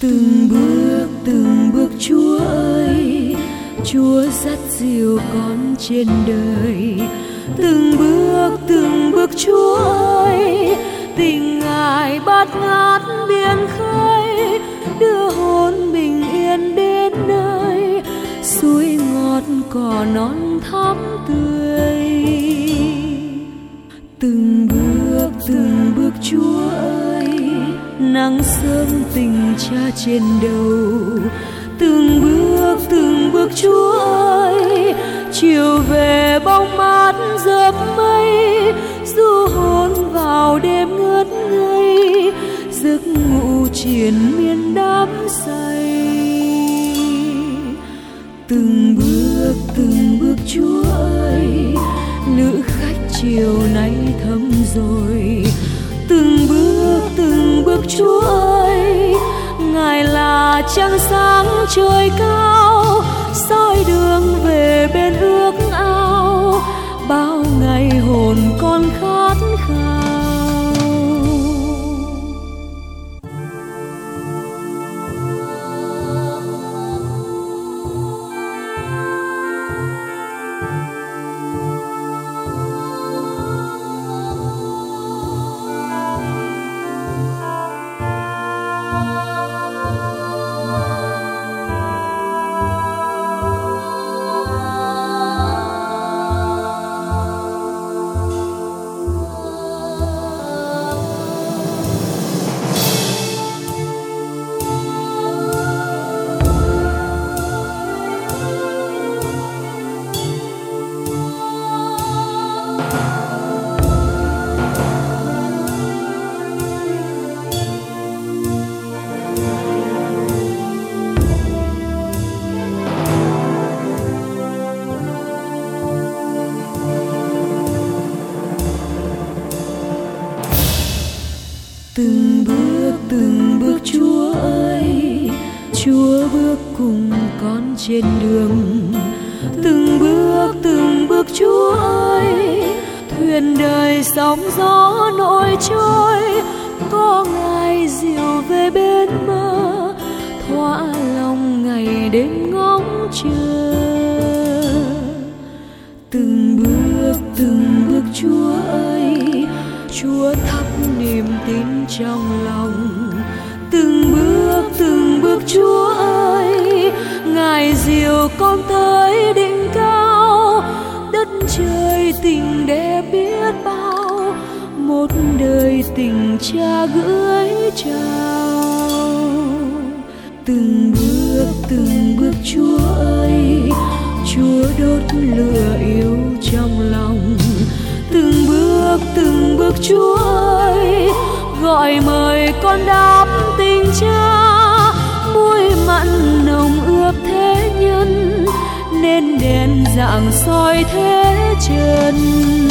từng bước từng bước chúa ơi, chúa dắt dìu con trên đời. Từng bước từng bước chúa ơi, tình ngài bát ngát biển khơi, đưa hồn bình yên đến nơi, suối ngọt cỏ non thắm tươi. Từng bước, từng nắng sớm tình cha trên đầu. Từng bước từng bước chúa ơi, chiều về bóng mát dợp mây, du hồn vào đêm ngất ngây, giấc ngủ triền miên đắm say. Từng bước từng bước chúa ơi nữ khách chiều nay thấm rồi chúa ơi ngài là trăng sáng trời cao. Từng bước từng bước chúa ơi. Chúa bước cùng con trên đường. Từng bước từng bước chúa ơi. Thuyền đời sóng gió nổi trôi. Có ngài diều về bên mơ. Thỏa lòng ngày đêm ngóng chờ. Từng bước từng bước chúa ơi. Chúa thắp niềm tin trong lòng. Từng bước từng bước chúa ơi, ngài diều con tới đỉnh cao. Đất trời tình đẹp biết bao, một đời tình cha gửi trao. Từng bước từng bước chúa ơi, chúa đốt lửa yêu trong lòng. Từng bước từng bước chúa ơi gọi mời con đáp tình cha, muối mặn nồng ướp thế nhân, nên đèn dạng soi thế trần